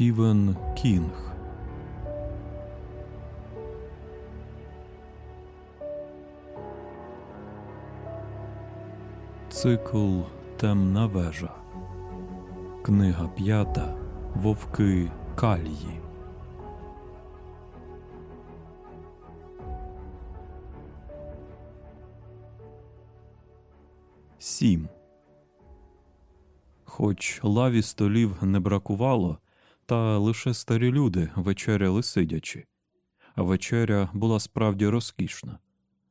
Стівен Кінг. Цикл Темна вежа. Книга п'ята. Вовки Калії. Сім. Хоч лаві столів не бракувало, та лише старі люди вечеряли сидячи, а вечеря була справді розкішна.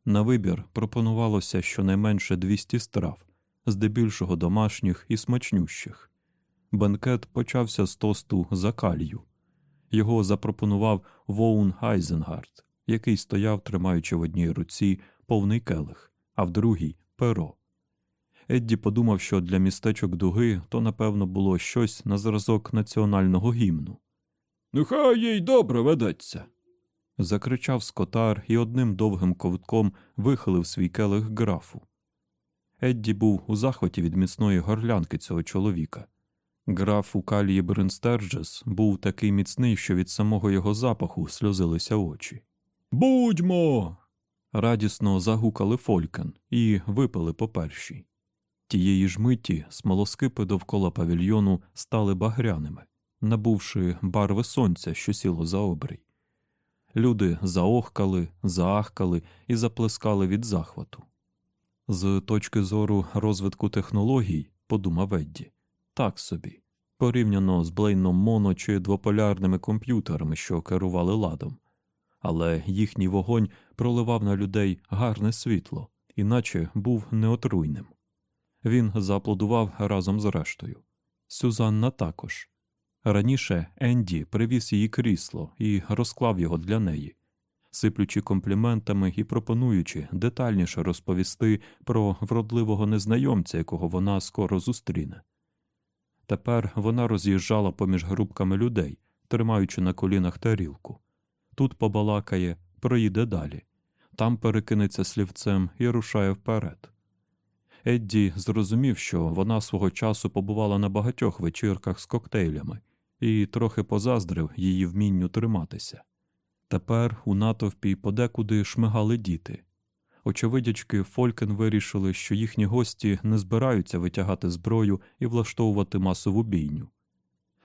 На вибір пропонувалося щонайменше 200 страв, здебільшого домашніх і смачнющих. Бенкет почався з тосту за калію. Його запропонував Воун Айзенгард, який стояв, тримаючи в одній руці повний келих, а в другій перо. Едді подумав, що для містечок дуги то, напевно, було щось на зразок національного гімну. Нехай їй добре ведеться. закричав скотар і одним довгим ковтком вихилив свій келих графу. Едді був у захваті від міцної горлянки цього чоловіка. Граф у калії Бринстерджес був такий міцний, що від самого його запаху сльозилися очі. Будьмо. радісно загукали Фолькен і випили по першій. Тієї ж миті смолоскипи довкола павільйону стали багряними, набувши барви сонця, що сіло за обрій. Люди заохкали, заахкали і заплескали від захвату. З точки зору розвитку технологій, подумав Едді, так собі, порівняно з Блейном Моно чи двополярними комп'ютерами, що керували ладом, але їхній вогонь проливав на людей гарне світло, іначе був неотруйним. Він зааплодував разом з рештою. Сюзанна також. Раніше Енді привіз її крісло і розклав його для неї, сиплючи компліментами і пропонуючи детальніше розповісти про вродливого незнайомця, якого вона скоро зустріне. Тепер вона роз'їжджала поміж групками людей, тримаючи на колінах тарілку. Тут побалакає, проїде далі, там перекинеться слівцем і рушає вперед. Едді зрозумів, що вона свого часу побувала на багатьох вечірках з коктейлями і трохи позаздрив її вмінню триматися. Тепер у натовпі подекуди шмигали діти. Очевидячки, Фолькен вирішили, що їхні гості не збираються витягати зброю і влаштовувати масову бійню.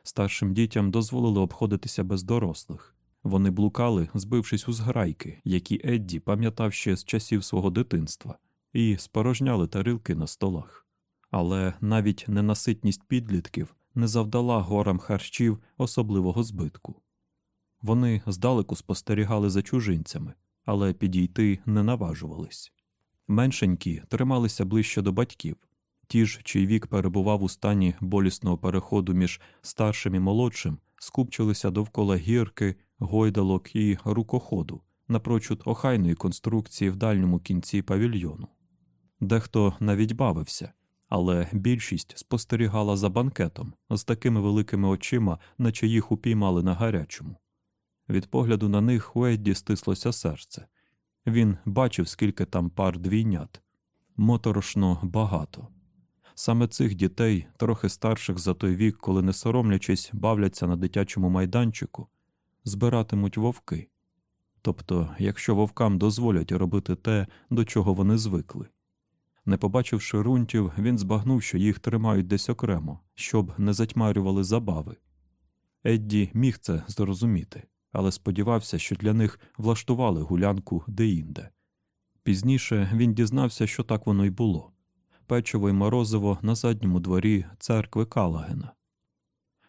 Старшим дітям дозволили обходитися без дорослих. Вони блукали, збившись у зграйки, які Едді пам'ятав ще з часів свого дитинства і спорожняли тарілки на столах. Але навіть ненаситність підлітків не завдала горам харчів особливого збитку. Вони здалеку спостерігали за чужинцями, але підійти не наважувались. Меншенькі трималися ближче до батьків, ті ж, чий вік перебував у стані болісного переходу між старшим і молодшим, скупчилися довкола гірки, гойдалок і рукоходу напрочуд охайної конструкції в дальньому кінці павільйону. Дехто навіть бавився, але більшість спостерігала за банкетом з такими великими очима, наче їх упіймали на гарячому. Від погляду на них у Едді стислося серце. Він бачив, скільки там пар двійнят. Моторошно багато. Саме цих дітей, трохи старших за той вік, коли не соромлячись, бавляться на дитячому майданчику, збиратимуть вовки. Тобто, якщо вовкам дозволять робити те, до чого вони звикли. Не побачивши рунтів, він збагнув, що їх тримають десь окремо, щоб не затьмарювали забави. Едді міг це зрозуміти, але сподівався, що для них влаштували гулянку деінде. Пізніше він дізнався, що так воно й було печиво й морозиво на задньому дворі церкви Калагена.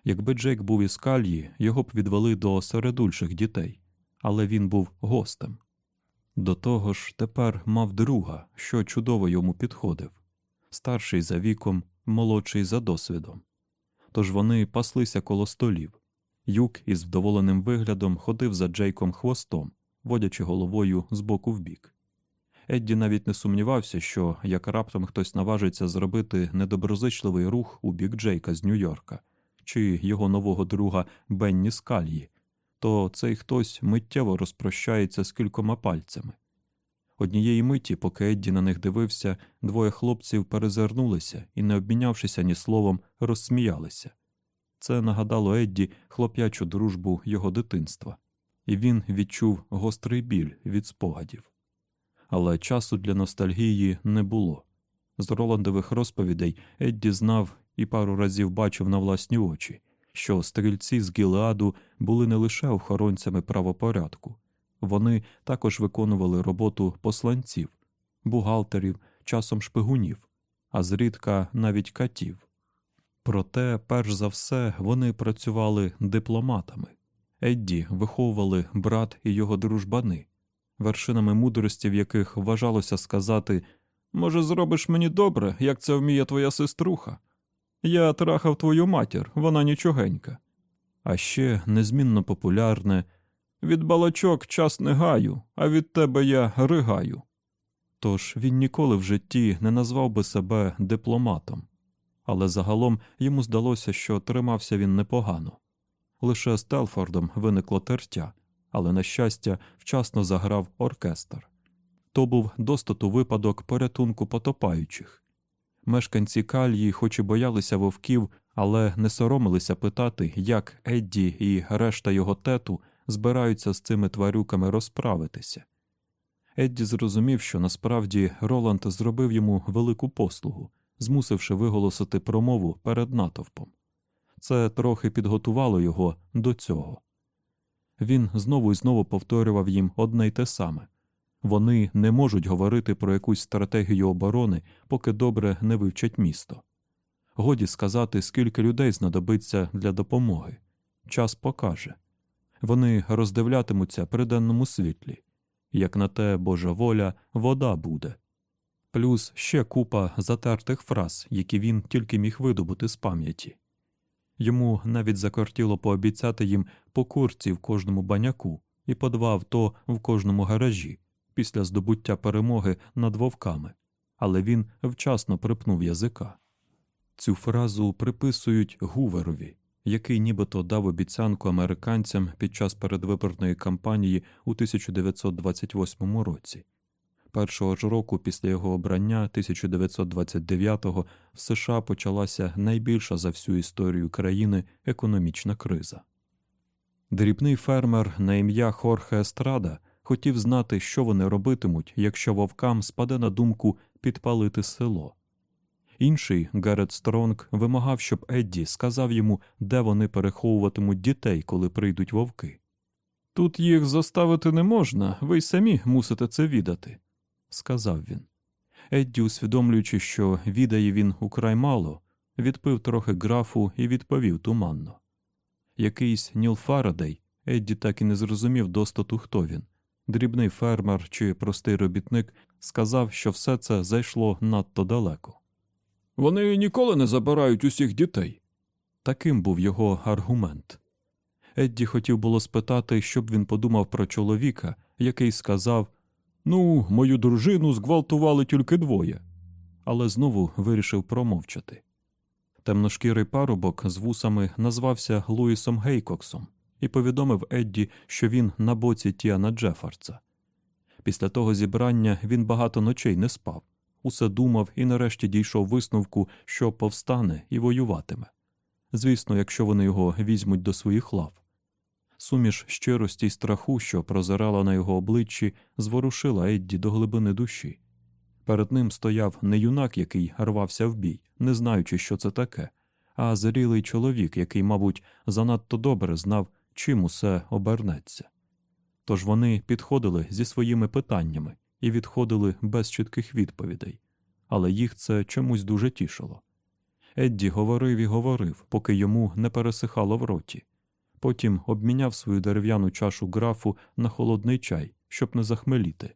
Якби Джейк був із кальї, його б відвели до середульших дітей, але він був гостем. До того ж, тепер мав друга, що чудово йому підходив старший за віком, молодший за досвідом. Тож вони паслися коло столів. Юк із вдоволеним виглядом ходив за Джейком хвостом, водячи головою з боку в бік. Едді навіть не сумнівався, що як раптом хтось наважиться зробити недоброзичливий рух у бік Джейка з Нью-Йорка чи його нового друга Бенні Скальї, то цей хтось миттєво розпрощається з кількома пальцями. Однієї миті, поки Едді на них дивився, двоє хлопців перезирнулися і, не обмінявшися ні словом, розсміялися. Це нагадало Едді хлоп'ячу дружбу його дитинства, і він відчув гострий біль від спогадів. Але часу для ностальгії не було. З Роландових розповідей Едді знав і пару разів бачив на власні очі, що стрільці з Гілеаду були не лише охоронцями правопорядку, вони також виконували роботу посланців, бухгалтерів, часом шпигунів, а зрідка навіть катів. Проте, перш за все, вони працювали дипломатами. Едді виховували брат і його дружбани, вершинами мудрості, в яких вважалося сказати Може, зробиш мені добре, як це вміє твоя сеструха? Я трахав твою матір, вона нічогенька. А ще незмінно популярне від балачок час не гаю, а від тебе я ригаю. Тож він ніколи в житті не назвав би себе дипломатом, але загалом йому здалося, що тримався він непогано. Лише з Телфордом виникло тертя, але, на щастя, вчасно заграв оркестр. То був достату випадок порятунку потопаючих. Мешканці кальї, хоч і боялися вовків, але не соромилися питати, як Едді і решта його тету збираються з цими тварюками розправитися. Едді зрозумів, що насправді Роланд зробив йому велику послугу, змусивши виголосити промову перед натовпом. Це трохи підготувало його до цього. Він знову і знову повторював їм одне й те саме вони не можуть говорити про якусь стратегію оборони, поки добре не вивчать місто. Годі сказати, скільки людей знадобиться для допомоги. Час покаже вони роздивлятимуться при денному світлі, як на те Божа воля, вода буде. Плюс ще купа затертих фраз, які він тільки міг видобути з пам'яті. Йому навіть закортіло пообіцяти їм по курці в кожному баняку і по два авто в кожному гаражі після здобуття перемоги над вовками, але він вчасно припнув язика. Цю фразу приписують Гуверові, який нібито дав обіцянку американцям під час передвиборної кампанії у 1928 році. Першого ж року після його обрання 1929-го в США почалася найбільша за всю історію країни економічна криза. Дрібний фермер на ім'я Хорхе Естрада хотів знати, що вони робитимуть, якщо вовкам спаде на думку підпалити село. Інший Герет Стронг вимагав, щоб Едді сказав йому, де вони переховуватимуть дітей, коли прийдуть вовки. Тут їх заставити не можна, ви й самі мусите це відати, сказав він. Едді, усвідомлюючи, що відає він украй мало, відпив трохи графу і відповів туманно. Якийсь Ніл Фарадей, Едді так і не зрозумів достату, хто він. Дрібний фермер чи простий робітник сказав, що все це зайшло надто далеко. Вони ніколи не забирають усіх дітей. Таким був його аргумент. Едді хотів було спитати, щоб він подумав про чоловіка, який сказав Ну, мою дружину зґвалтували тільки двоє, але знову вирішив промовчати. Темношкірий парубок з вусами назвався Луїсом Гейкоксом і повідомив Едді, що він на боці Тіана Джефарца. Після того зібрання він багато ночей не спав, усе думав і нарешті дійшов висновку, що повстане і воюватиме. Звісно, якщо вони його візьмуть до своїх лав. Суміш щирості й страху, що прозирала на його обличчі, зворушила Едді до глибини душі. Перед ним стояв не юнак, який рвався в бій, не знаючи, що це таке, а зрілий чоловік, який, мабуть, занадто добре знав, чим усе обернеться. Тож вони підходили зі своїми питаннями і відходили без чітких відповідей, але їх це чомусь дуже тішило. Едді говорив і говорив, поки йому не пересихало в роті. Потім обміняв свою дерев'яну чашу графу на холодний чай, щоб не захмеліти.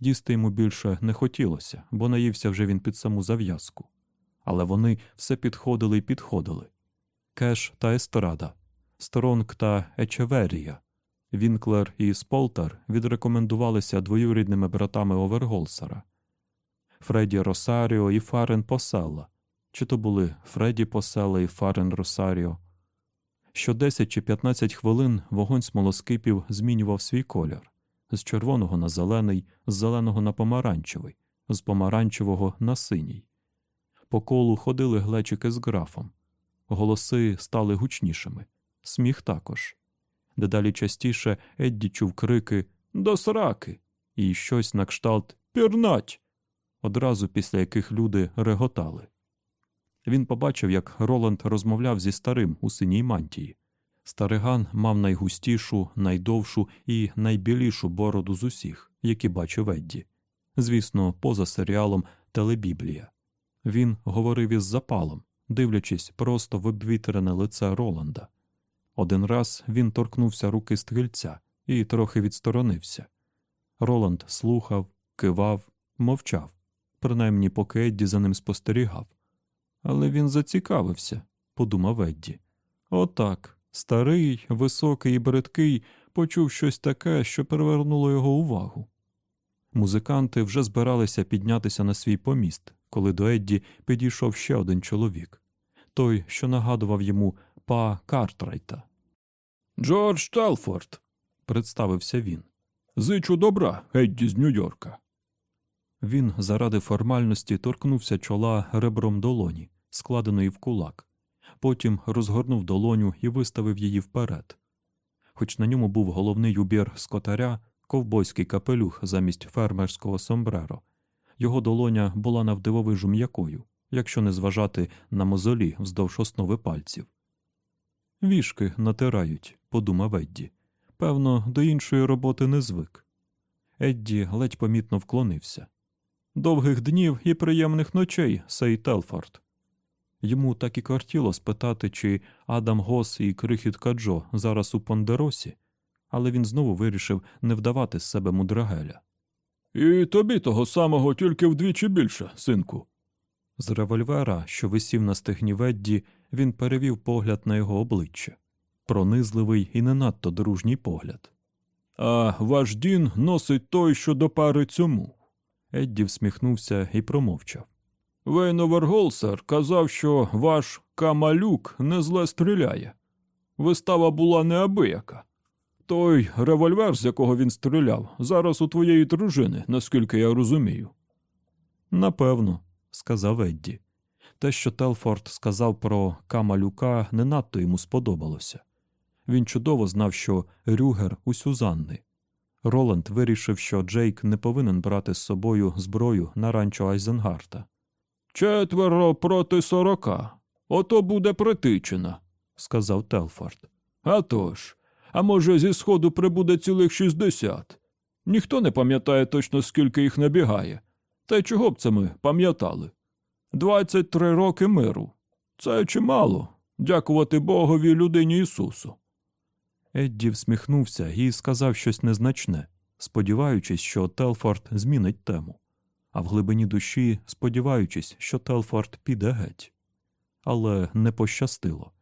Їсти йому більше не хотілося, бо наївся вже він під саму зав'язку. Але вони все підходили і підходили. Кеш та Естрада, Стронг та Ечеверія, Вінклер і Сполтер відрекомендувалися двоюрідними братами Оверголсера, Фредді Росаріо і Фарен Поселла, чи то були Фредді Поселла і Фарен Росаріо. Що 10 чи 15 хвилин вогонь смолоскипів змінював свій колір з червоного на зелений, з зеленого на помаранчевий, з помаранчевого на синій. По колу ходили глечики з графом. Голоси стали гучнішими, сміх також. Дедалі частіше Едді чув крики До сраки! і щось на кшталт Пірнать! одразу після яких люди реготали. Він побачив, як Роланд розмовляв зі старим у синій мантії. Стариган мав найгустішу, найдовшу і найбілішу бороду з усіх, які бачив Едді. Звісно, поза серіалом Телебіблія. Він говорив із запалом, дивлячись просто в обвітрене лице Роланда. Один раз він торкнувся руки стрільця і трохи відсторонився. Роланд слухав, кивав, мовчав, принаймні поки Едді за ним спостерігав. Але він зацікавився, подумав Едді. Отак, старий, високий і бридкий почув щось таке, що привернуло його увагу. Музиканти вже збиралися піднятися на свій поміст, коли до Едді підійшов ще один чоловік той, що нагадував йому па Картрайта. Джордж Телфорд, Представився він. зичу добра, Едді з Нью-Йорка. Він заради формальності торкнувся чола ребром долоні, складеної в кулак, потім розгорнув долоню і виставив її вперед. Хоч на ньому був головний убір скотаря, ковбойський капелюх замість фермерського сомбреро, його долоня була навдивовижу м'якою, якщо не зважати на мозолі вздовж основи пальців. Вішки натирають, подумав Едді. Певно, до іншої роботи не звик. Едді ледь помітно вклонився. Довгих днів і приємних ночей, сей Телфорд. Йому так і кортіло спитати, чи Адам Гос і крихітка Джо зараз у Пондеросі, але він знову вирішив не вдавати з себе мудрагеля. І тобі того самого тільки вдвічі більше, синку. З револьвера, що висів на стегні Ведді, він перевів погляд на його обличчя пронизливий і не надто дружній погляд. А ваш Дін носить той, що до пари цьому. Едді всміхнувся і промовчав. Вейновер Голсер казав, що ваш Камалюк незле стріляє. Вистава була неабияка. Той револьвер, з якого він стріляв, зараз у твоєї дружини, наскільки я розумію. Напевно, сказав Едді. Те, що Телфорд сказав про Камалюка, не надто йому сподобалося. Він чудово знав, що Рюгер у Сюзанни. Роланд вирішив, що Джейк не повинен брати з собою зброю на ранчо Айзенгарта. Четверо проти сорока. Ото буде притичина, сказав Телфорд. А тож, а може, зі сходу прибуде цілих шістдесят. Ніхто не пам'ятає точно, скільки їх набігає. Та й чого б це ми пам'ятали? Двадцять три роки миру. Це чимало, дякувати Богові людині Ісусу. Едді всміхнувся і сказав щось незначне, сподіваючись, що Телфорд змінить тему, а в глибині душі сподіваючись, що Телфорд піде геть. Але не пощастило.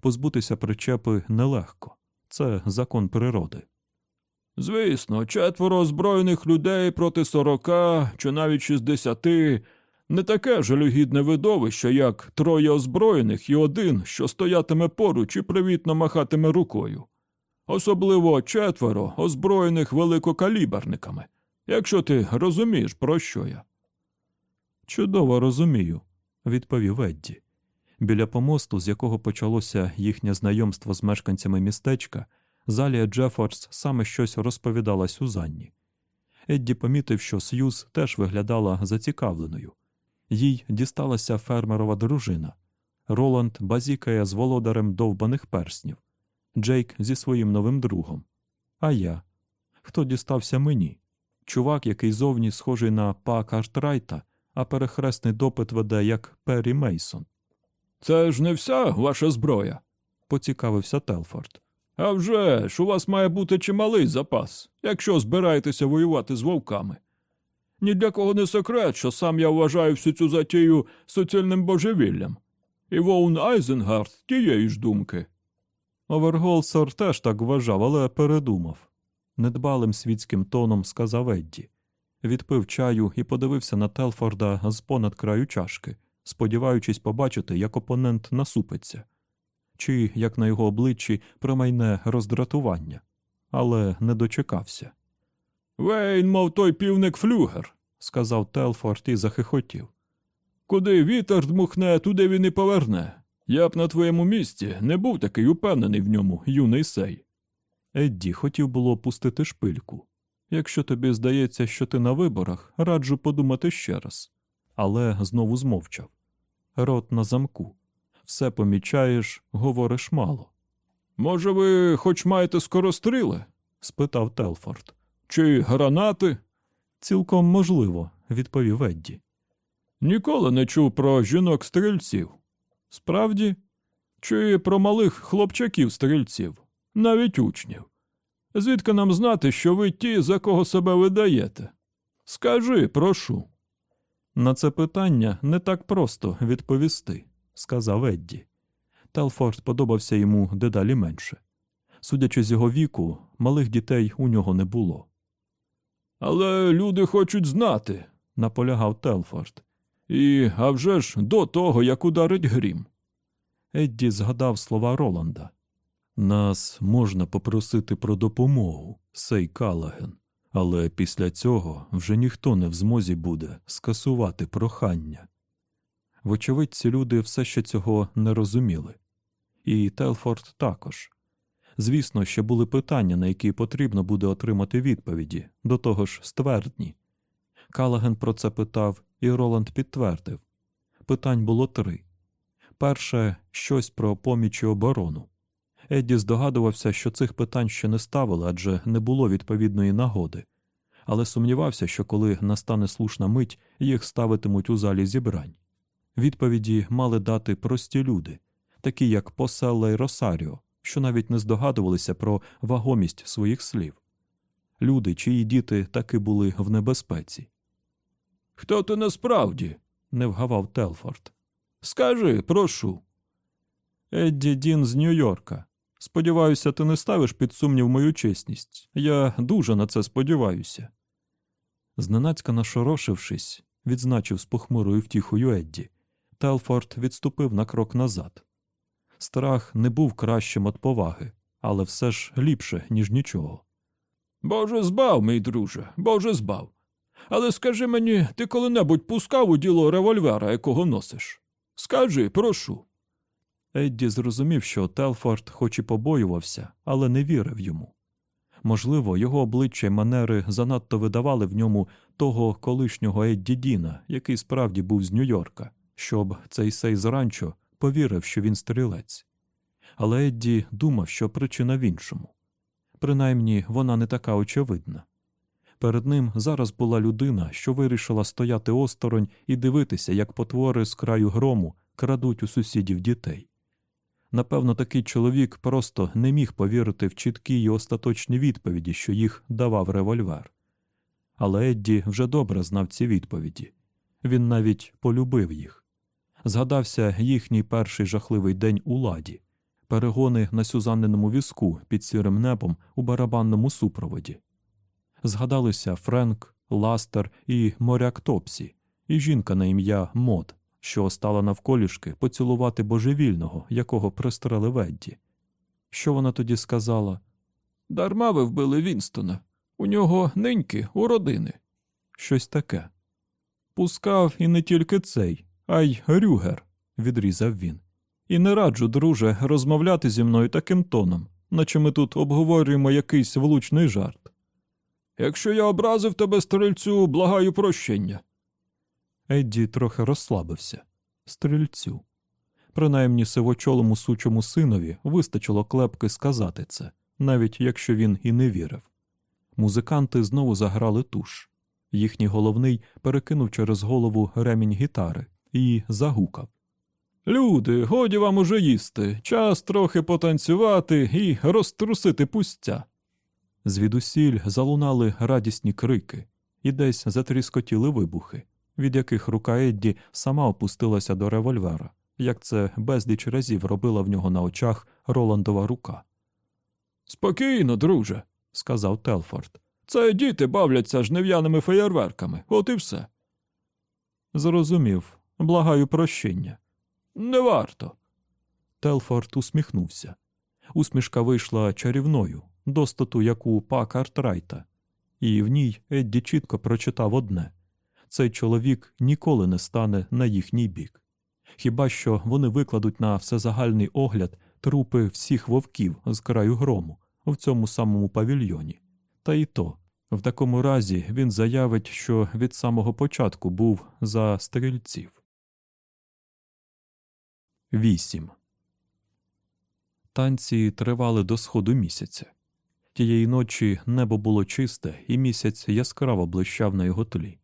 Позбутися причепи нелегко це закон природи. Звісно, четверо озброєних людей проти сорока чи навіть шістдесяти не таке жалюгідне видовище, як троє озброєних і один, що стоятиме поруч і привітно махатиме рукою. Особливо четверо озброєних великокаліберниками, якщо ти розумієш, про що я. Чудово розумію, відповів Едді. Біля помосту, з якого почалося їхнє знайомство з мешканцями містечка, Залія Джефордс саме щось розповідала Сюзанні. Едді помітив, що Сьюз теж виглядала зацікавленою. Їй дісталася фермерова дружина. Роланд базікає з володарем довбаних перснів, Джейк зі своїм новим другом. А я. Хто дістався мені? Чувак, який зовні схожий на Па Картрайта, а перехресний допит веде як Перрі Мейсон. Це ж не вся ваша зброя, поцікавився Телфорд. А вже ж у вас має бути чималий запас, якщо збираєтеся воювати з вовками. Ні для кого не секрет, що сам я вважаю всю цю затію суцільним божевіллям. І Воун Айзенгарт тієї ж думки. Оверголсор теж так вважав, але передумав. Недбалим світським тоном сказав Едді. Відпив чаю і подивився на Телфорда з-понад краю чашки, сподіваючись побачити, як опонент насупиться, чи як на його обличчі промайне роздратування, але не дочекався. Вейн, мов той півник флюгер, сказав Телфорд і захихотів. Куди вітер дмухне, туди він і поверне. Я б на твоєму місці не був такий упевнений в ньому, юний сей. Едді хотів було пустити шпильку. Якщо тобі здається, що ти на виборах, раджу подумати ще раз. Але знову змовчав. Рот на замку. Все помічаєш, говориш мало. Може, ви хоч маєте скоростріли? спитав Телфорд. Чи гранати? Цілком можливо, відповів Едді. Ніколи не чув про жінок стрільців. Справді? Чи про малих хлопчаків стрільців, навіть учнів. Звідки нам знати, що ви ті, за кого себе видаєте? Скажи, прошу. На це питання не так просто відповісти, сказав Едді. Телфорд подобався йому дедалі менше. Судячи з його віку, малих дітей у нього не було. Але люди хочуть знати, наполягав Телфорд. І а вже ж до того, як ударить грім. Едді згадав слова Роланда. Нас можна попросити про допомогу, сей Калаген, але після цього вже ніхто не в змозі буде скасувати прохання. Вочевидь, ці люди все ще цього не розуміли. І Телфорд також. Звісно, ще були питання, на які потрібно буде отримати відповіді, до того ж ствердні. Калаген про це питав, і Роланд підтвердив. Питань було три. Перше щось про поміч і оборону. Едді здогадувався, що цих питань ще не ставили, адже не було відповідної нагоди, але сумнівався, що коли настане слушна мить, їх ставитимуть у залі зібрань. Відповіді мали дати прості люди, такі як Поселла і Росаріо, що навіть не здогадувалися про вагомість своїх слів. Люди, чиї діти таки були в небезпеці. Хто ти насправді? не вгавав Телфорд. Скажи, прошу. Едді Дін з Нью-Йорка. Сподіваюся, ти не ставиш під сумнів мою чесність. Я дуже на це сподіваюся. Зненацька нашорошившись, відзначив з похмурою втіхою Едді. Телфорд відступив на крок назад. Страх не був кращим від поваги, але все ж ліпше, ніж нічого. Боже збав, мій друже, Боже збав. Але скажи мені, ти коли-небудь пускав у діло револьвера, якого носиш? Скажи, прошу. Едді зрозумів, що Телфорд хоч і побоювався, але не вірив йому. Можливо, його обличчя й манери занадто видавали в ньому того колишнього Едді Діна, який справді був з Нью-Йорка, щоб цей сей з ранчо повірив, що він стрілець. Але Едді думав, що причина в іншому. Принаймні, вона не така очевидна. Перед ним зараз була людина, що вирішила стояти осторонь і дивитися, як потвори з краю грому крадуть у сусідів дітей. Напевно, такий чоловік просто не міг повірити в чіткі й остаточні відповіді, що їх давав револьвер. Але Едді вже добре знав ці відповіді він навіть полюбив їх. Згадався їхній перший жахливий день у Ладі, перегони на Сюзанниному візку під сірим небом у барабанному супроводі. Згадалися Френк, Ластер і Моряк Топсі, і жінка на ім'я Мод, що стала навколішки поцілувати божевільного, якого пристрелив Едді. Що вона тоді сказала? Дарма ви вбили Вінстона. У нього неньки у родини. Щось таке. Пускав і не тільки цей, а й Рюгер, відрізав він. І не раджу, друже, розмовляти зі мною таким тоном, наче ми тут обговорюємо якийсь влучний жарт. Якщо я образив тебе стрільцю, благаю прощення. Едді трохи розслабився. Стрільцю. Принаймні сивочолому сучому синові вистачило клепки сказати це, навіть якщо він і не вірив. Музиканти знову заграли туш. Їхній головний перекинув через голову ремінь гітари і загукав. Люди, годі вам уже їсти, час трохи потанцювати і розтрусити пустця. Звідусіль залунали радісні крики, і десь затріскотіли вибухи, від яких рука Едді сама опустилася до револьвера, як це безліч разів робила в нього на очах Роландова рука. Спокійно, друже, сказав Телфорд. Це діти бавляться жнив'яними феєрверками, от і все. Зрозумів, благаю прощення. Не варто. Телфорд усміхнувся. Усмішка вийшла чарівною, достату як у Пак Артрайта, і в ній Едді чітко прочитав одне цей чоловік ніколи не стане на їхній бік. Хіба що вони викладуть на всезагальний огляд трупи всіх вовків з краю грому в цьому самому павільйоні. Та й то, в такому разі він заявить, що від самого початку був за стрільців. 8. Танці тривали до сходу місяця. Тієї ночі небо було чисте, і місяць яскраво блищав на його тлі.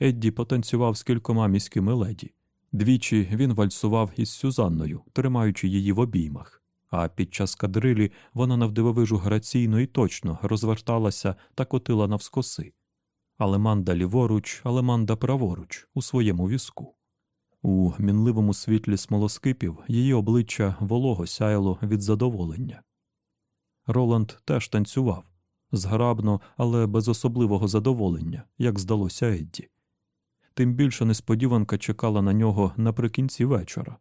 Едді потанцював з кількома міськими леді. Двічі він вальсував із Сюзанною, тримаючи її в обіймах, а під час кадрилі вона навдивовижу граційно і точно розверталася та котила навскоси. Алеманда ліворуч, алеманда праворуч, у своєму візку. У мінливому світлі смолоскипів її обличчя волого сяяло від задоволення. Роланд теж танцював зграбно, але без особливого задоволення, як здалося Едді. Тим більше несподіванка чекала на нього наприкінці вечора.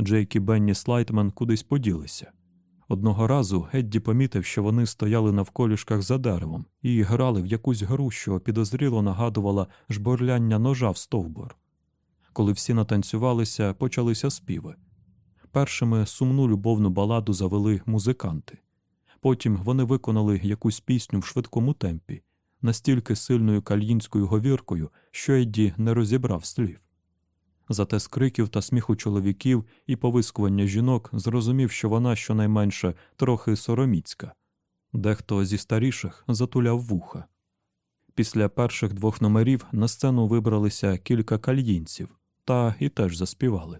Джейк і Бенні Слайтман кудись поділися. Одного разу Едді помітив, що вони стояли навколішках за деревом і грали в якусь гру, що підозріло нагадувала жборляння ножа в стовбур. Коли всі натанцювалися, почалися співи. Першими сумну любовну баладу завели музиканти. Потім вони виконали якусь пісню в швидкому темпі, настільки сильною кальїнською говіркою, що Едді не розібрав слів. Зате з криків та сміху чоловіків і повискування жінок зрозумів, що вона щонайменше трохи сороміцька. Дехто зі старіших затуляв вуха. Після перших двох номерів на сцену вибралися кілька кальїнців та і теж заспівали.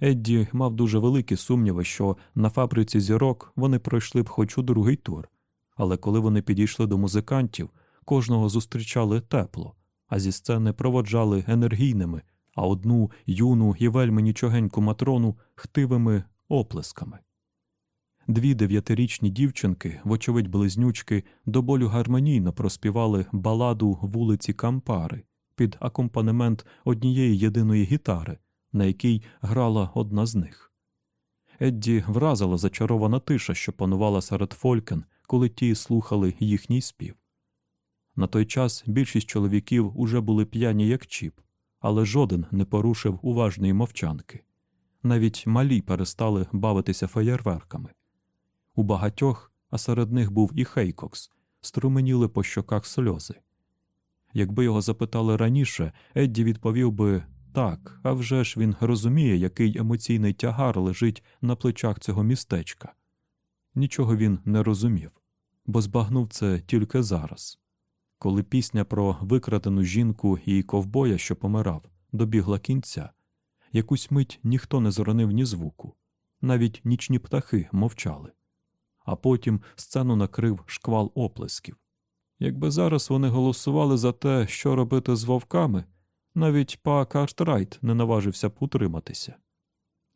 Едді мав дуже великі сумніви, що на фабриці зірок вони пройшли б хоч у другий тур, але коли вони підійшли до музикантів, кожного зустрічали тепло, а зі сцени проводжали енергійними, а одну юну і вельми нічогеньку матрону хтивими оплесками. Дві дев'ятирічні дівчинки, вочевидь близнючки, до болю гармонійно проспівали баладу вулиці Кампари під акомпанемент однієї єдиної гітари, на якій грала одна з них. Едді вразила зачарована тиша, що панувала серед фолькен, коли ті слухали їхній спів. На той час більшість чоловіків уже були п'яні, як чіп, але жоден не порушив уважної мовчанки. Навіть малі перестали бавитися феєрверками. У багатьох, а серед них був і Хейкокс, струменіли по щоках сльози. Якби його запитали раніше, Едді відповів би так, а вже ж він розуміє, який емоційний тягар лежить на плечах цього містечка. Нічого він не розумів, бо збагнув це тільки зараз. Коли пісня про викрадену жінку і ковбоя, що помирав, добігла кінця, якусь мить ніхто не зронив ні звуку, навіть нічні птахи мовчали. А потім сцену накрив шквал оплесків. Якби зараз вони голосували за те, що робити з вовками, навіть па Картрайт не наважився б утриматися.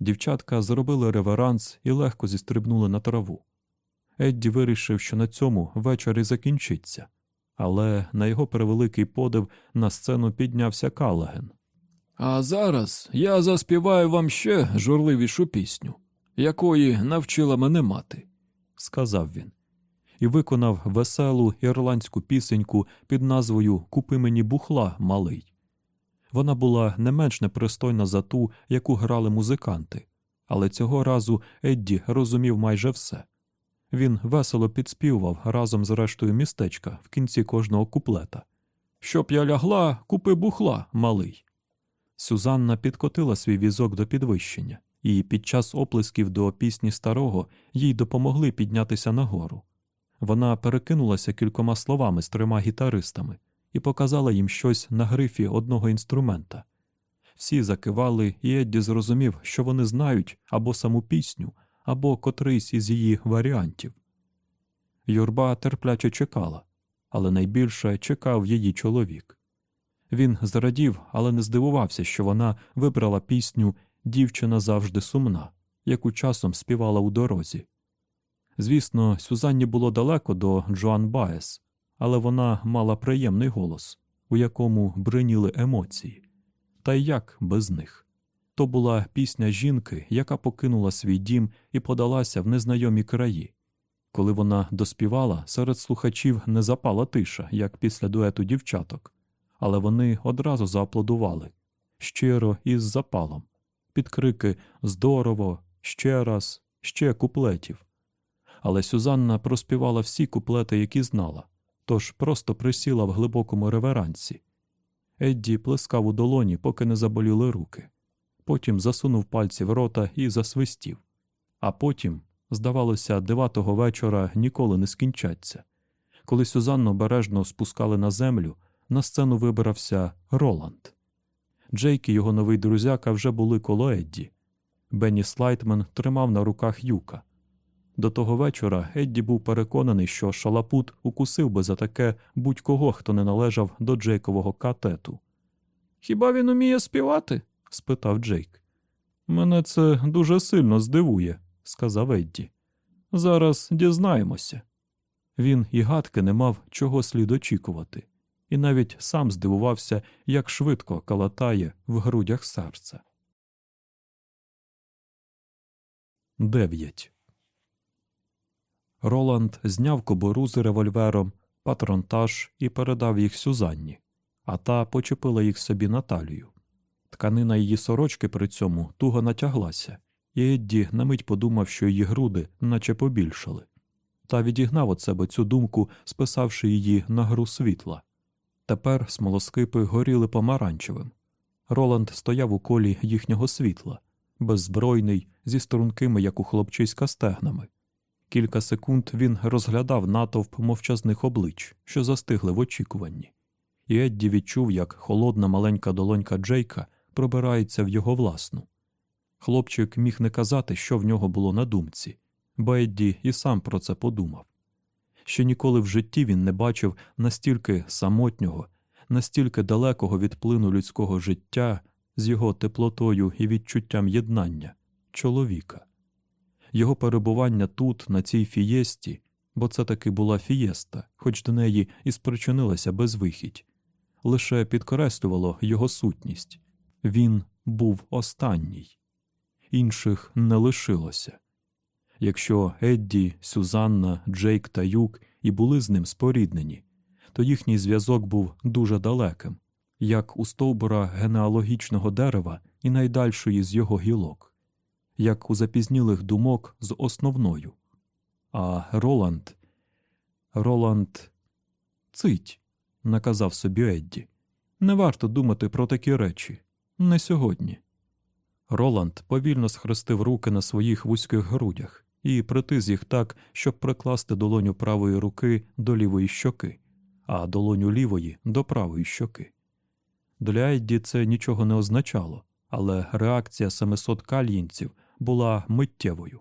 Дівчатка зробили реверанс і легко зістрибнули на траву. Едді вирішив, що на цьому вечір і закінчиться, але на його превеликий подив на сцену піднявся Калаген. А зараз я заспіваю вам ще журливішу пісню, якої навчила мене мати, сказав він, і виконав веселу ірландську пісеньку під назвою Купи мені бухла, малий. Вона була не менш непристойна за ту, яку грали музиканти, але цього разу Едді розумів майже все. Він весело підспівував разом з рештою містечка в кінці кожного куплета. Щоб я лягла, купи бухла, малий. Сюзанна підкотила свій візок до підвищення, і під час оплесків до пісні старого їй допомогли піднятися нагору. Вона перекинулася кількома словами з трьома гітаристами і показала їм щось на грифі одного інструмента. Всі закивали, і Едді зрозумів, що вони знають або саму пісню, або котрийсь із її варіантів. Юрба терпляче чекала, але найбільше чекав її чоловік. Він зрадів, але не здивувався, що вона вибрала пісню Дівчина завжди сумна, яку часом співала у дорозі. Звісно, Сюзанні було далеко до Джоан Баес, але вона мала приємний голос, у якому бриніли емоції. Та й як без них? То була пісня жінки, яка покинула свій дім і подалася в незнайомі краї. Коли вона доспівала, серед слухачів не запала тиша, як після дуету дівчаток, але вони одразу зааплодували щиро і з запалом. під крики Здорово, ще раз, ще куплетів. Але Сюзанна проспівала всі куплети, які знала, тож просто присіла в глибокому реверансі. Едді плескав у долоні, поки не заболіли руки. Потім засунув пальці в рота і засвистів. А потім, здавалося, деватого вечора ніколи не скінчаться. Коли Сюзанну обережно спускали на землю, на сцену вибирався Роланд. Джейк і його новий друзяка вже були коло Едді. Бенні Слайтмен тримав на руках юка. До того вечора Едді був переконаний, що шалапут укусив би за таке будь-кого, хто не належав до Джейкового катету. Хіба він уміє співати? спитав Джейк. Мене це дуже сильно здивує, сказав Едді. Зараз дізнаємося. Він і гадки не мав чого слід очікувати, і навіть сам здивувався, як швидко калатає в грудях серця. 9. Роланд зняв кобуру з револьвером, патронтаж і передав їх Сюзанні, а та почепила їх собі на талію. Тканина її сорочки при цьому туго натяглася, і Едді на мить подумав, що її груди наче побільшали. Та відігнав від себе цю думку, списавши її на гру світла. Тепер смолоскипи горіли помаранчевим. Роланд стояв у колі їхнього світла, беззбройний, зі стрункими, як у хлопчиська стегнами. Кілька секунд він розглядав натовп мовчазних облич, що застигли в очікуванні, і Едді відчув, як холодна маленька долонька Джейка пробирається в його власну. Хлопчик міг не казати, що в нього було на думці, бо Едді і сам про це подумав. Ще ніколи в житті він не бачив настільки самотнього, настільки далекого від плину людського життя з його теплотою і відчуттям єднання чоловіка. Його перебування тут, на цій фієсті, бо це таки була фієста, хоч до неї і спричинилася безвихідь, лише підкреслювало його сутність. Він був останній, інших не лишилося. Якщо Едді, Сюзанна, Джейк та Юк і були з ним споріднені, то їхній зв'язок був дуже далеким, як у стовбура генеалогічного дерева і найдальшої з його гілок, як у запізнілих думок з основною. А Роланд. Роланд. Цить, наказав собі Едді. Не варто думати про такі речі. Не сьогодні. Роланд повільно схрестив руки на своїх вузьких грудях і притис їх так, щоб прикласти долоню правої руки до лівої щоки, а долоню лівої до правої щоки. Для Едді це нічого не означало, але реакція 700 кальїнців була миттєвою.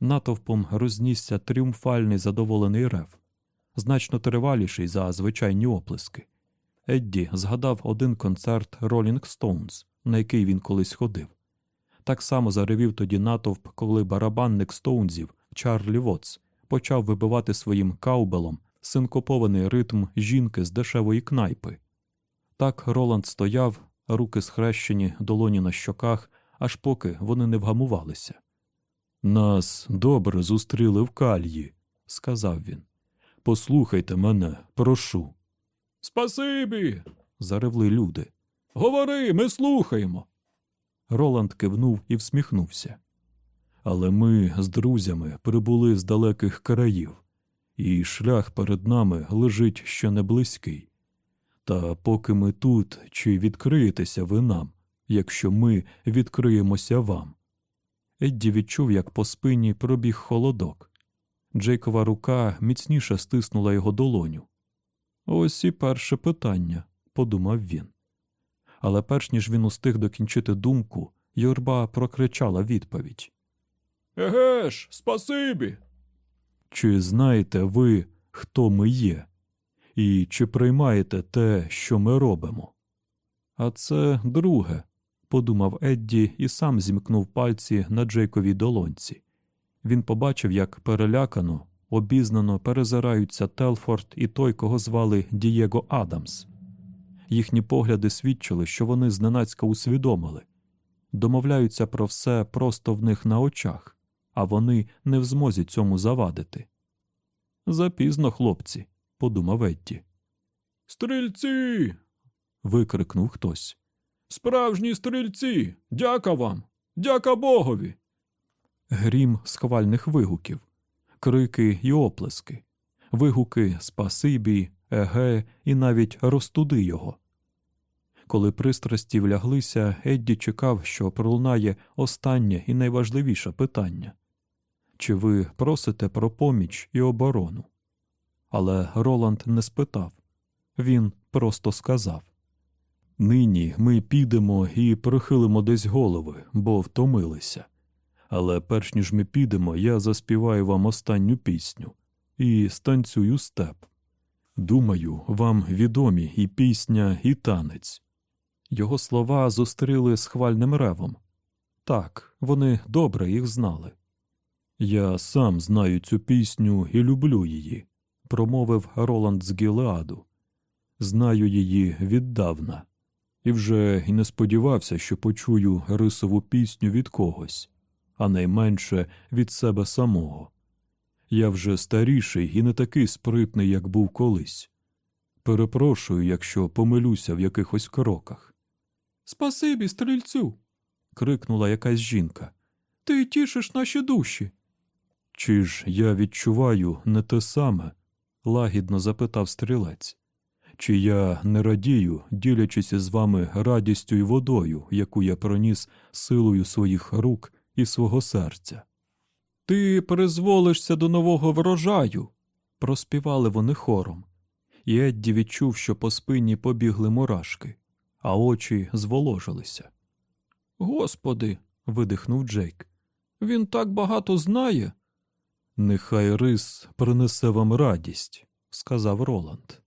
Натовпом рознісся тріумфальний задоволений рев, значно триваліший за звичайні оплески. Едді згадав один концерт Rolling Stones, на який він колись ходив. Так само заревів тоді натовп, коли барабанник Стоунзів Чарлі Вотс почав вибивати своїм каубелом синкопований ритм жінки з дешевої кнайпи. Так Роланд стояв, руки схрещені, долоні на щоках, аж поки вони не вгамувалися. Нас добре зустріли в кальї, сказав він. Послухайте мене, прошу. Спасибі. Заревли люди. Говори, ми слухаємо. Роланд кивнув і всміхнувся. Але ми з друзями прибули з далеких країв, і шлях перед нами лежить ще не близький. Та поки ми тут, чи відкриєтеся ви нам, якщо ми відкриємося вам. Едді відчув, як по спині пробіг холодок. Джейкова рука міцніше стиснула його долоню. Ось і перше питання, подумав він. Але перш ніж він устиг докінчити думку, юрба прокричала відповідь Еге ж, спасибі. Чи знаєте ви, хто ми є, і чи приймаєте те, що ми робимо? А це друге, подумав Едді і сам зімкнув пальці на Джейковій долонці. Він побачив, як перелякано, обізнано перезираються Телфорд і той, кого звали Дієго Адамс. Їхні погляди свідчили, що вони зненацька усвідомили, домовляються про все просто в них на очах, а вони не в змозі цьому завадити. Запізно, хлопці, подумав Едді. Стрільці. викрикнув хтось. Справжні стрільці! Дяка вам! Дяка Богові! Грім схвальних вигуків, крики й оплески, вигуки спасибі, еге і навіть розтуди його. Коли пристрасті вляглися, Едді чекав, що пролунає останнє і найважливіше питання чи ви просите про поміч і оборону? Але Роланд не спитав він просто сказав Нині ми підемо і прихилимо десь голови, бо втомилися. Але перш ніж ми підемо, я заспіваю вам останню пісню і станцюю степ. Думаю, вам відомі і пісня, і танець. Його слова зустріли схвальним ревом. Так, вони добре їх знали. Я сам знаю цю пісню і люблю її, промовив Роланд з Гілеаду. Знаю її віддавна, і вже й не сподівався, що почую рисову пісню від когось, а найменше від себе самого. Я вже старіший і не такий спритний, як був колись. Перепрошую, якщо помилюся в якихось кроках. Спасибі, стрільцю. крикнула якась жінка. Ти тішиш наші душі. Чи ж я відчуваю не те саме? лагідно запитав стрілець. Чи я не радію, ділячись з вами радістю й водою, яку я проніс силою своїх рук і свого серця? Ти призволишся до нового врожаю, проспівали вони хором, і Едді відчув, що по спині побігли мурашки, а очі зволожилися. Господи, видихнув Джейк, він так багато знає. Нехай рис принесе вам радість, сказав Роланд.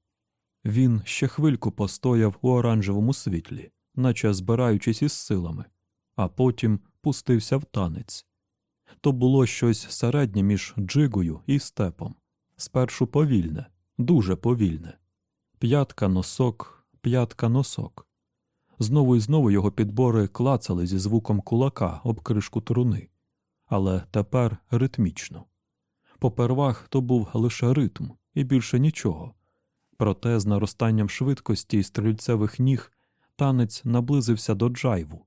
Він ще хвильку постояв у оранжевому світлі, наче збираючись із силами, а потім пустився в танець. То було щось середнє між джигою і степом. Спершу повільне, дуже повільне. П'ятка носок, п'ятка носок. Знову і знову його підбори клацали зі звуком кулака об кришку труни, але тепер ритмічно. Попервах то був лише ритм і більше нічого. Проте з наростанням швидкості стрільцевих ніг танець наблизився до джайву.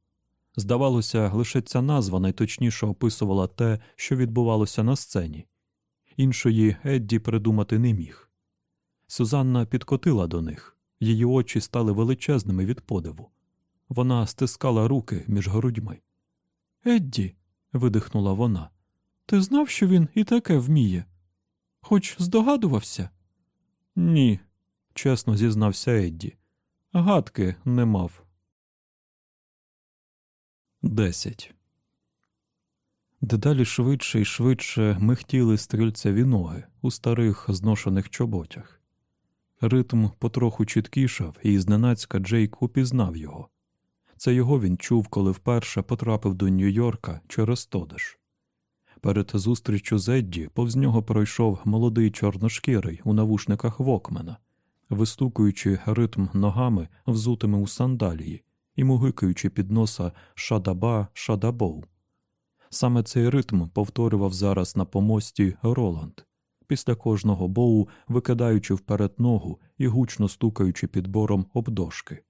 Здавалося, лише ця назва найточніше описувала те, що відбувалося на сцені. Іншої Едді придумати не міг. Сюзанна підкотила до них, її очі стали величезними від подиву. Вона стискала руки між грудьми. Едді, видихнула вона, ти знав, що він і таке вміє? Хоч здогадувався? Ні, чесно зізнався Едді. Гадки не мав. Десять. Дедалі швидше і швидше михтіли стрільцеві ноги у старих зношених чоботях. Ритм потроху чіткішав, і зненацька Джейк упізнав його. Це його він чув, коли вперше потрапив до Нью-Йорка через Тодеш. Перед зустрічю з Едді повз нього пройшов молодий чорношкірий у навушниках Вокмена, вистукуючи ритм ногами, взутими у сандалії, і мугикаючи під носа шадаба шадабоу. Саме цей ритм повторював зараз на помості Роланд, після кожного боу викидаючи вперед ногу і гучно стукаючи підбором об дошки.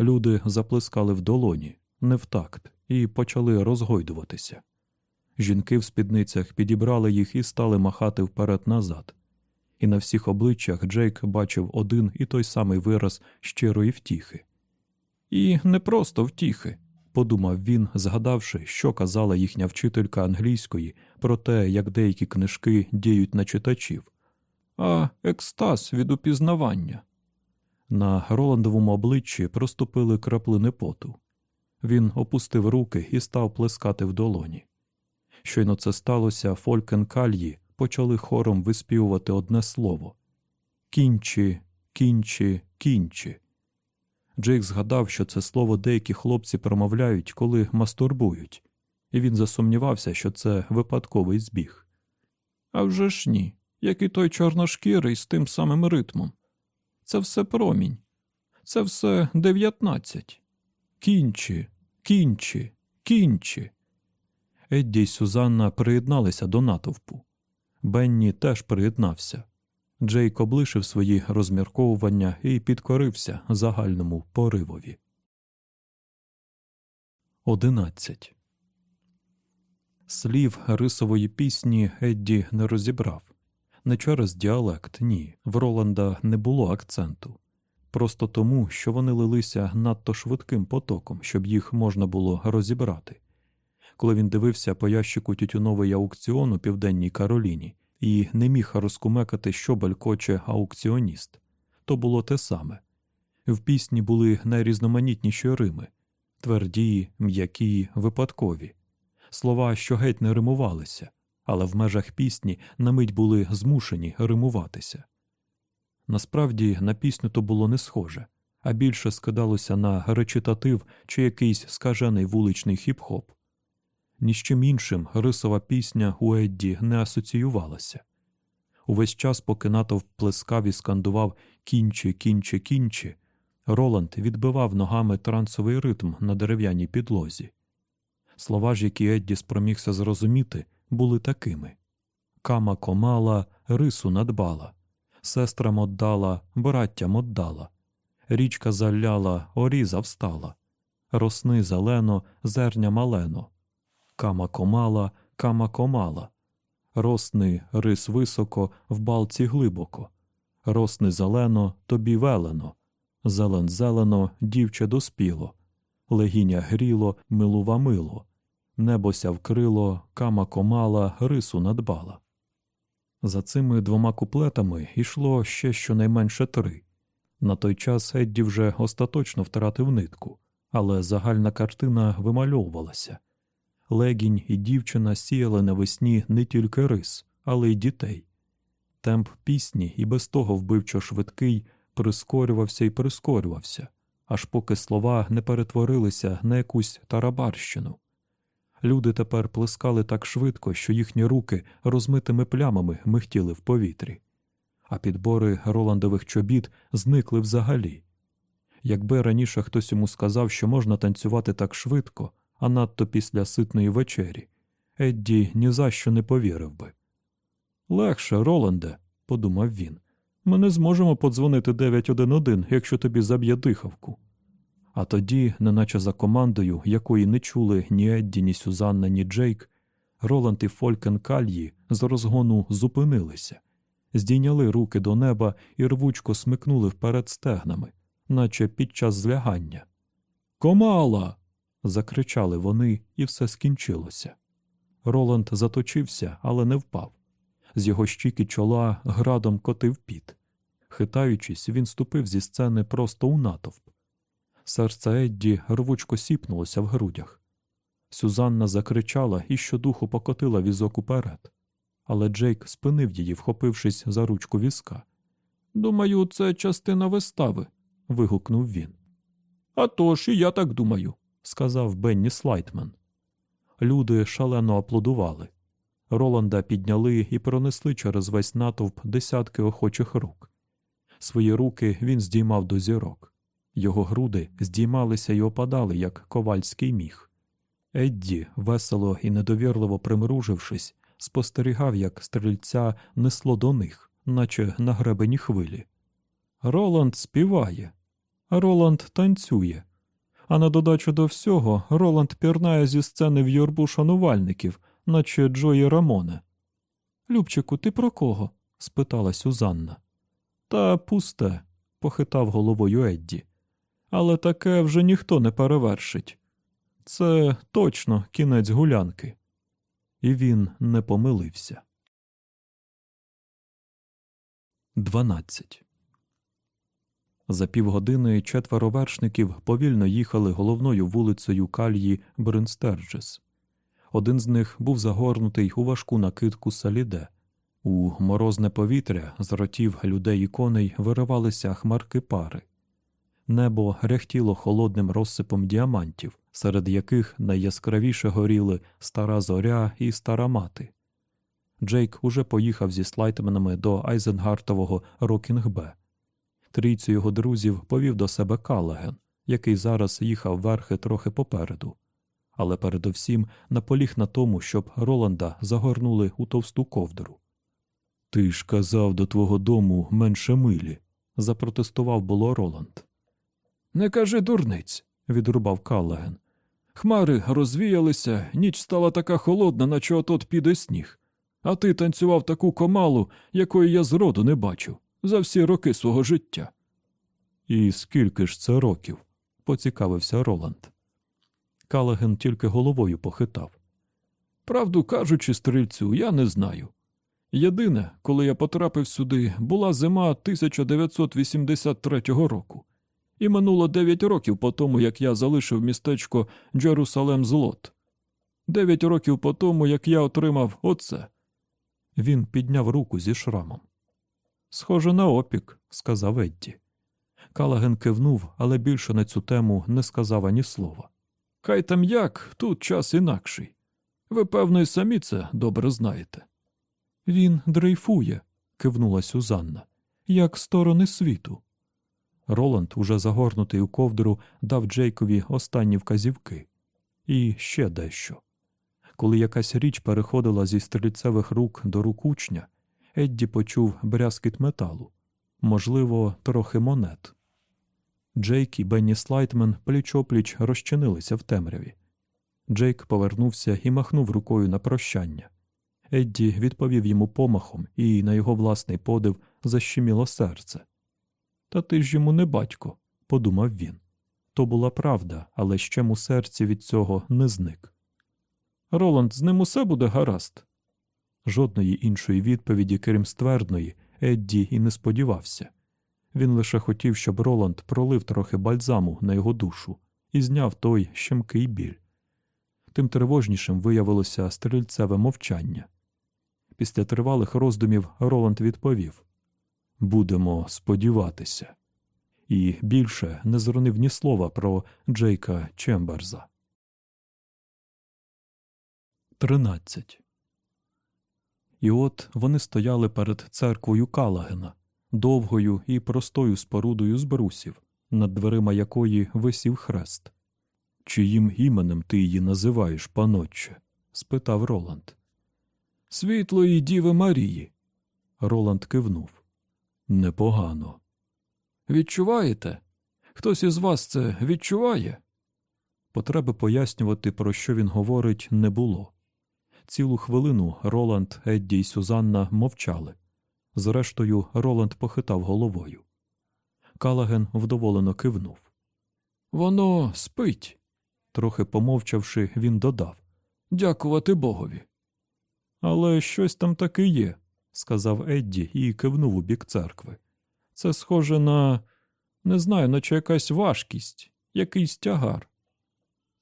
Люди заплескали в долоні, не в такт, і почали розгойдуватися. Жінки в спідницях підібрали їх і стали махати вперед назад. І на всіх обличчях Джейк бачив один і той самий вираз щирої втіхи. І не просто втіхи, подумав він, згадавши, що казала їхня вчителька англійської про те, як деякі книжки діють на читачів, а екстаз від упізнавання. На Роландовому обличчі проступили краплини поту. Він опустив руки і став плескати в долоні. Щойно це сталося, Фолькен Кальї почали хором виспівувати одне слово кінчі, кінчі, кінчі. Джейк згадав, що це слово деякі хлопці промовляють, коли мастурбують, і він засумнівався, що це випадковий збіг. А вже ж ні, як і той чорношкірий з тим самим ритмом. Це все промінь, це все дев'ятнадцять. Кінчі, кінчі, кінчі. Едді й Сюзанна приєдналися до натовпу. Бенні теж приєднався. Джейк облишив свої розмірковування і підкорився загальному поривові. 11. Слів рисової пісні Едді не розібрав. Не через діалект, ні. В Роланда не було акценту. Просто тому, що вони лилися надто швидким потоком, щоб їх можна було розібрати. Коли він дивився по ящику тютюновий аукціон у Південній Кароліні і не міг розкумекати, що белькоче аукціоніст, то було те саме. В пісні були найрізноманітніші рими тверді, м'які, випадкові, слова, що геть не римувалися, але в межах пісні на мить були змушені римуватися. Насправді на пісню то було не схоже, а більше скидалося на речитатив чи якийсь скажений вуличний хіп-хоп. Ні з чим іншим рисова пісня у Едді не асоціювалася. Увесь час, поки натовп плескав і скандував кінче, кінче, кінче, Роланд відбивав ногами трансовий ритм на дерев'яній підлозі. Слова ж, які Едді спромігся зрозуміти, були такими Кама комала, рису надбала, сестрам отдала, браттям отдала, річка заляла, оріза встала, росни зелено, зерня малено, кама комала, кама комала, росни рис високо, в балці глибоко, росни зелено, тобі велено, зелен зелено, дівче доспіло, легіня гріло, милува мило небося вкрило, кама комала, рису надбала. За цими двома куплетами йшло ще щонайменше три. На той час Едді вже остаточно втратив нитку, але загальна картина вимальовувалася. Легінь і дівчина сіяли навесні не тільки рис, але й дітей. Темп пісні і без того вбивчо швидкий прискорювався і прискорювався, аж поки слова не перетворилися на якусь тарабарщину. Люди тепер плескали так швидко, що їхні руки розмитими плямами михтіли в повітрі, а підбори Роландових чобіт зникли взагалі. Якби раніше хтось йому сказав, що можна танцювати так швидко, а надто після ситної вечері, Едді ні за що не повірив би. Легше, Роланде, подумав він, ми не зможемо подзвонити 911, якщо тобі заб'є дихавку. А тоді, неначе за командою, якої не чули ні Едді, ні Сюзанна, ні Джейк, Роланд і Фолькен Кальї з розгону зупинилися, здійняли руки до неба і рвучко смикнули вперед стегнами, наче під час злягання. Комала. Закричали вони, і все скінчилося. Роланд заточився, але не впав. З його щіки чола градом котив піт. Хитаючись, він ступив зі сцени просто у натовп. Серце Едді рвучко сіпнулося в грудях. Сюзанна закричала і щодуху покотила візок уперед, але Джейк спинив її, вхопившись за ручку візка. Думаю, це частина вистави. вигукнув він. «А тож, і я так думаю, сказав Бенні Слайтмен. Люди шалено аплодували. Роланда підняли і пронесли через весь натовп десятки охочих рук. Свої руки він здіймав до зірок. Його груди здіймалися й опадали, як ковальський міг. Едді, весело і недовірливо примружившись, спостерігав, як стрільця несло до них, наче на гребені хвилі. Роланд співає, Роланд танцює. А на додачу до всього, Роланд пірнає зі сцени в юрбу шанувальників, наче Джої Рамоне. Любчику, ти про кого? спитала Сюзанна. Та пусте, похитав головою Едді але таке вже ніхто не перевершить. Це точно кінець гулянки. І він не помилився. 12. За півгодини четверо вершників повільно їхали головною вулицею кальї Бринстерджес. Один з них був загорнутий у важку накидку саліде. У морозне повітря з ротів людей і коней виривалися хмарки пари. Небо ряхтіло холодним розсипом діамантів, серед яких найяскравіше горіли стара зоря і стара мати. Джейк уже поїхав зі слайтменами до Айзенгартового Рокінг-Б. Трійцю його друзів повів до себе Калаген, який зараз їхав верхи трохи попереду, але передовсім наполіг на тому, щоб Роланда загорнули у товсту ковдру. Ти ж казав до твого дому менше милі, запротестував було Роланд. Не кажи дурниць, відрубав Каллаген. Хмари розвіялися, ніч стала така холодна, наче отот піде сніг. А ти танцював таку комалу, якої я зроду не бачив за всі роки свого життя. І скільки ж це років? поцікавився Роланд. Калаген тільки головою похитав. Правду кажучи, стрільцю, я не знаю. Єдине, коли я потрапив сюди, була зима 1983 року, і минуло дев'ять років по тому, як я залишив містечко Джерусалем Злот. Дев'ять років по тому, як я отримав оце. Він підняв руку зі шрамом. Схоже на опік, сказав Едді. Калаген кивнув, але більше на цю тему не сказав ані слова. Хай там як, тут час інакший. Ви, певно, і самі це добре знаєте. Він дрейфує, кивнула Сюзанна, як сторони світу. Роланд, уже загорнутий у ковдру, дав Джейкові останні вказівки. І ще дещо. Коли якась річ переходила зі стрільцевих рук до рук учня, Едді почув брязкіт металу, можливо, трохи монет. Джейк і Бенні Слайтмен пліч-опліч розчинилися в темряві. Джейк повернувся і махнув рукою на прощання. Едді відповів йому помахом, і на його власний подив защеміло серце. Та ти ж йому не батько, подумав він. То була правда, але ще у серці від цього не зник. Роланд, з ним усе буде гаразд. Жодної іншої відповіді, крім ствердної, Едді і не сподівався. Він лише хотів, щоб Роланд пролив трохи бальзаму на його душу і зняв той щемкий біль. Тим тривожнішим виявилося стрільцеве мовчання. Після тривалих роздумів Роланд відповів Будемо сподіватися. І більше не зронив ні слова про Джейка Чемберза. 13. І от вони стояли перед церквою Калагена, довгою і простою спорудою з брусів, над дверима якої висів хрест. Чиїм іменем ти її називаєш, панотче? спитав Роланд. Світлої Діви Марії. Роланд кивнув. Непогано. Відчуваєте? Хтось із вас це відчуває? Потреби пояснювати, про що він говорить, не було. Цілу хвилину Роланд, Едді й Сюзанна мовчали. Зрештою, Роланд похитав головою. Калаген вдоволено кивнув. Воно спить. Трохи помовчавши, він додав Дякувати Богові. Але щось там таки є, сказав Едді і кивнув у бік церкви. Це схоже на не знаю, наче якась важкість, якийсь тягар.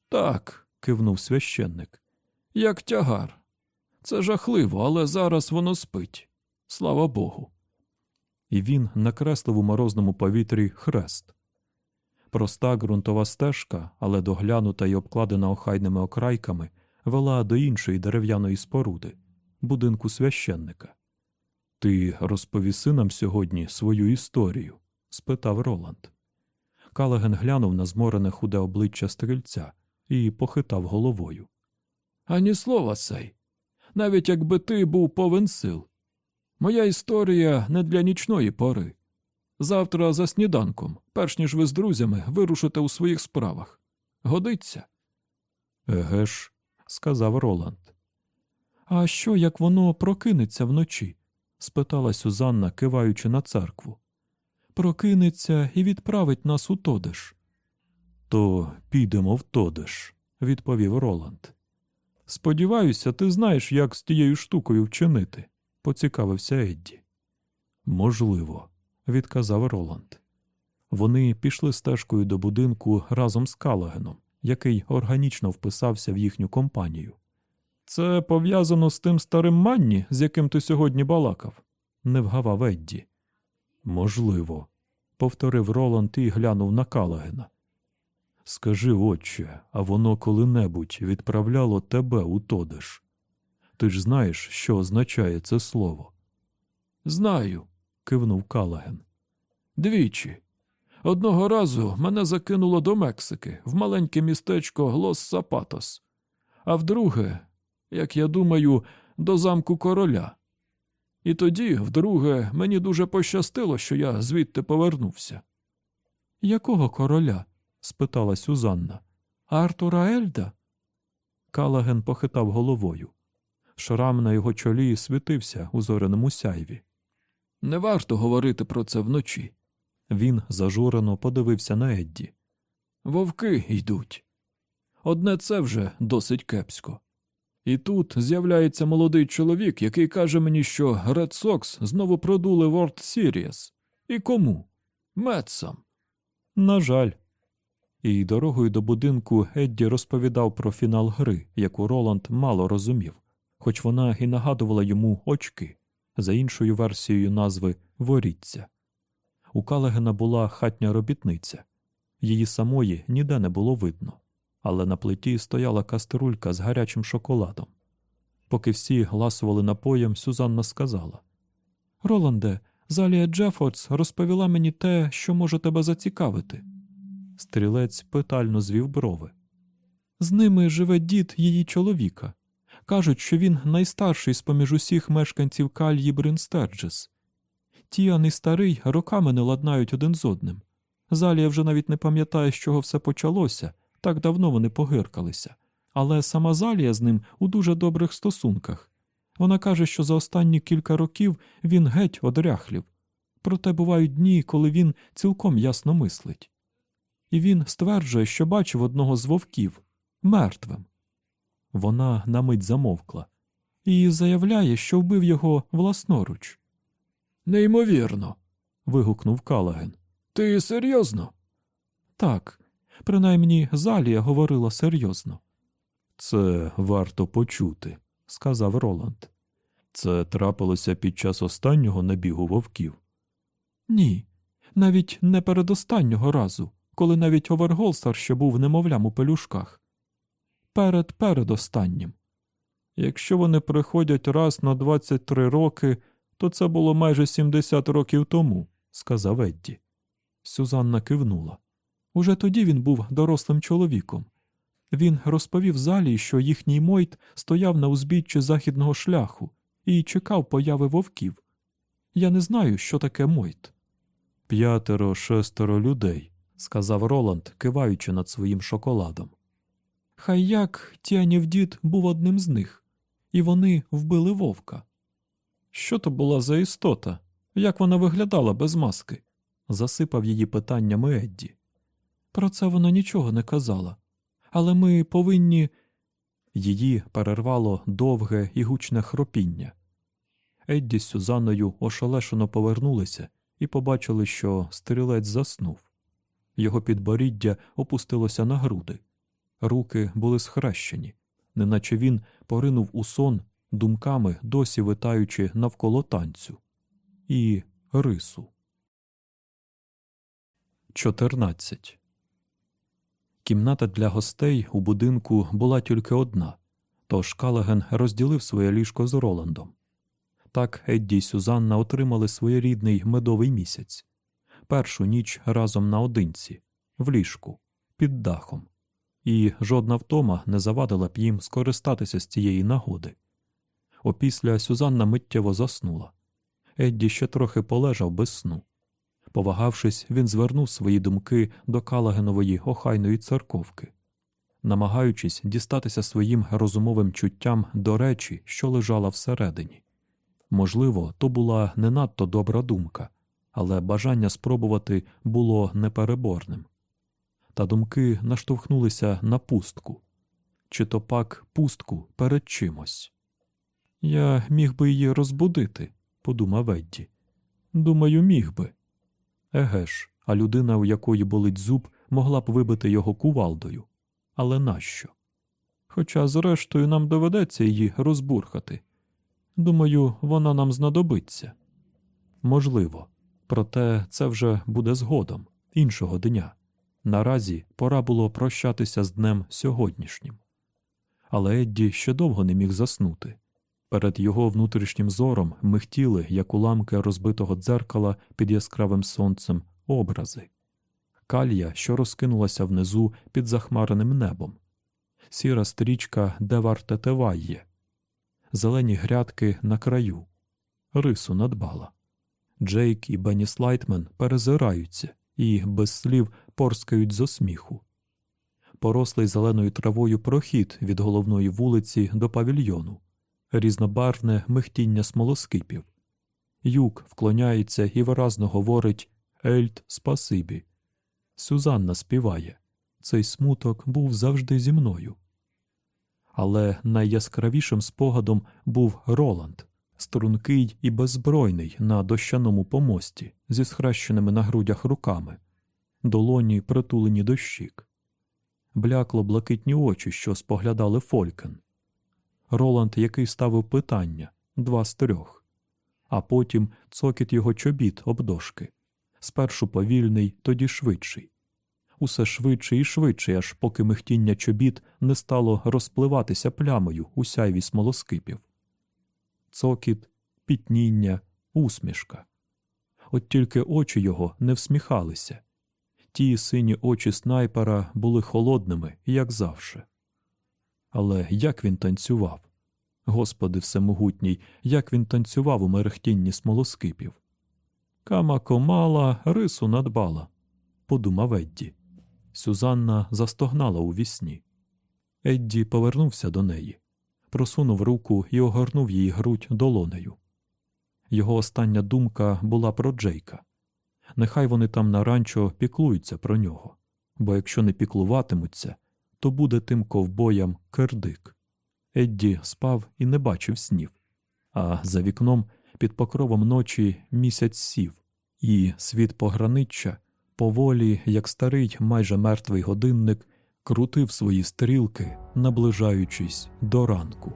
Так, кивнув священник. Як тягар. Це жахливо, але зараз воно спить. Слава Богу. І він накреслив у морозному повітрі хрест. Проста ґрунтова стежка, але доглянута й обкладена охайними окрайками, вела до іншої дерев'яної споруди, будинку священника. Ти розповіси нам сьогодні свою історію? спитав Роланд. Калаген глянув на зморене худе обличчя стрільця і похитав головою. Ані слова сей. Навіть якби ти був повен сил. Моя історія не для нічної пори. Завтра за сніданком, перш ніж ви з друзями вирушите у своїх справах. Годиться? Еге ж, сказав Роланд. А що, як воно прокинеться вночі? спитала Сюзанна, киваючи на церкву. Прокинеться і відправить нас у Тодеш. То підемо в Тодеш, відповів Роланд. Сподіваюся, ти знаєш, як з тією штукою вчинити, поцікавився Едді. Можливо, відказав Роланд. Вони пішли стежкою до будинку разом з Калагеном, який органічно вписався в їхню компанію. Це пов'язано з тим старим манні, з яким ти сьогодні балакав, не вгавав Едді. Можливо, повторив Роланд і глянув на Калагена. Скажи, отче, а воно коли-небудь відправляло тебе у Тодеш. Ти ж знаєш, що означає це слово? Знаю, кивнув Калаген. Двічі. Одного разу мене закинуло до Мексики в маленьке містечко Лос Сапатос, а вдруге, як я думаю, до замку короля. І тоді, вдруге, мені дуже пощастило, що я звідти повернувся. Якого короля? Спитала Сюзанна. Артура Ельда? Калаген похитав головою. Шрам на його чолі світився у зоряному сяйві. Не варто говорити про це вночі. Він зажурено подивився на Едді. Вовки йдуть. Одне це вже досить кепсько. І тут з'являється молодий чоловік, який каже мені, що Red Sox знову продули World Series. І кому? Метсам. На жаль. І дорогою до будинку Едді розповідав про фінал гри, яку Роланд мало розумів, хоч вона і нагадувала йому очки, за іншою версією назви воріться. У Калагена була хатня робітниця. Її самої ніде не було видно, але на плиті стояла каструлька з гарячим шоколадом. Поки всі гласували напоєм, Сюзанна сказала Роланде, Залія Джефордс розповіла мені те, що може тебе зацікавити. Стрілець питально звів брови. З ними живе дід її чоловіка. Кажуть, що він найстарший з поміж усіх мешканців кальї Бринстерджес. Тіан і старий роками не ладнають один з одним. Залія вже навіть не пам'ятає, з чого все почалося, так давно вони погиркалися. Але сама Залія з ним у дуже добрих стосунках. Вона каже, що за останні кілька років він геть одряхлів. Проте бувають дні, коли він цілком ясно мислить. І він стверджує, що бачив одного з вовків мертвим. Вона на мить замовкла. І заявляє, що вбив його власноруч. Неймовірно. вигукнув Калаген. Ти серйозно? Так, принаймні Залія говорила серйозно. Це варто почути, сказав Роланд. Це трапилося під час останнього набігу вовків. Ні, навіть не передостаннього разу, коли навіть Оверголстар ще був немовлям у пелюшках. Перед передостаннім. Якщо вони приходять раз на 23 роки, то це було майже 70 років тому, сказав Едді. Сюзанна кивнула. Уже тоді він був дорослим чоловіком. Він розповів залі, що їхній Мойт стояв на узбіччі західного шляху і чекав появи вовків. Я не знаю, що таке Мойт. П'ятеро, шестеро людей, сказав Роланд, киваючи над своїм шоколадом. Хай як Тіанів дід був одним з них, і вони вбили вовка. Що то була за істота? Як вона виглядала без маски? засипав її питаннями Едді. Про це вона нічого не казала. Але ми повинні. Її перервало довге і гучне хропіння. Едді з Сюзанною ошелешено повернулися і побачили, що стрілець заснув. Його підборіддя опустилося на груди, руки були схрещені, неначе він поринув у сон, думками досі витаючи навколо танцю і рису. 14. Кімната для гостей у будинку була тільки одна, тож Калаген розділив своє ліжко з Роландом. Так Едді й Сюзанна отримали своєрідний медовий місяць, першу ніч разом наодинці, в ліжку, під дахом, і жодна втома не завадила б їм скористатися з цієї нагоди. Опісля Сюзанна миттєво заснула. Едді ще трохи полежав без сну. Повагавшись, він звернув свої думки до Калагенової охайної церковки, намагаючись дістатися своїм розумовим чуттям до речі, що лежала всередині. Можливо, то була не надто добра думка, але бажання спробувати було непереборним. Та думки наштовхнулися на пустку, чи то пак пустку перед чимось. Я міг би її розбудити, подумав Едді. Думаю, міг би. Еге ж, а людина, у якої болить зуб, могла б вибити його кувалдою. Але нащо? Хоча, зрештою, нам доведеться її розбурхати. Думаю, вона нам знадобиться. Можливо, проте це вже буде згодом, іншого дня. Наразі пора було прощатися з днем сьогоднішнім. Але Едді ще довго не міг заснути. Перед його внутрішнім зором михтіли, як уламки розбитого дзеркала під яскравим сонцем, образи. Калья, що розкинулася внизу під захмареним небом, сіра стрічка Девар-Тете Вайє, зелені грядки на краю, рису надбала. Джейк і Бенні Слайтмен перезираються і без слів порскають зо сміху. порослий зеленою травою прохід від головної вулиці до павільйону, різнобарвне мигтіння смолоскипів. Юг вклоняється і виразно говорить Ельт спасибі. Сюзанна співає. Цей смуток був завжди зі мною. Але найяскравішим спогадом був Роланд, стрункий і беззбройний на дощаному помості зі схрещеними на грудях руками, долоні притулені до щік. Блякло блакитні очі, що споглядали фолькен. Роланд, який ставив питання два з трьох, а потім цокіт його чобіт об дошки. Спершу повільний, тоді швидший. Усе швидше і швидше, аж поки михтіння чобіт не стало розпливатися плямою у сяйві смолоскипів. Цокіт, пітніння, усмішка. От тільки очі його не всміхалися. Ті сині очі снайпера були холодними, як завше. Але як він танцював? Господи всемогутній, як він танцював у мерехтінні смолоскипів. Кама комала рису надбала, подумав Едді. Сюзанна застогнала у вісні. Едді повернувся до неї, просунув руку і огорнув її грудь долонею. Його остання думка була про Джейка. Нехай вони там на ранчо піклуються про нього, бо якщо не піклуватимуться, то буде тим ковбоям кердик. Едді спав і не бачив снів, а за вікном під покровом ночі місяць сів, і світ пограниччя поволі, як старий майже мертвий годинник, крутив свої стрілки, наближаючись до ранку.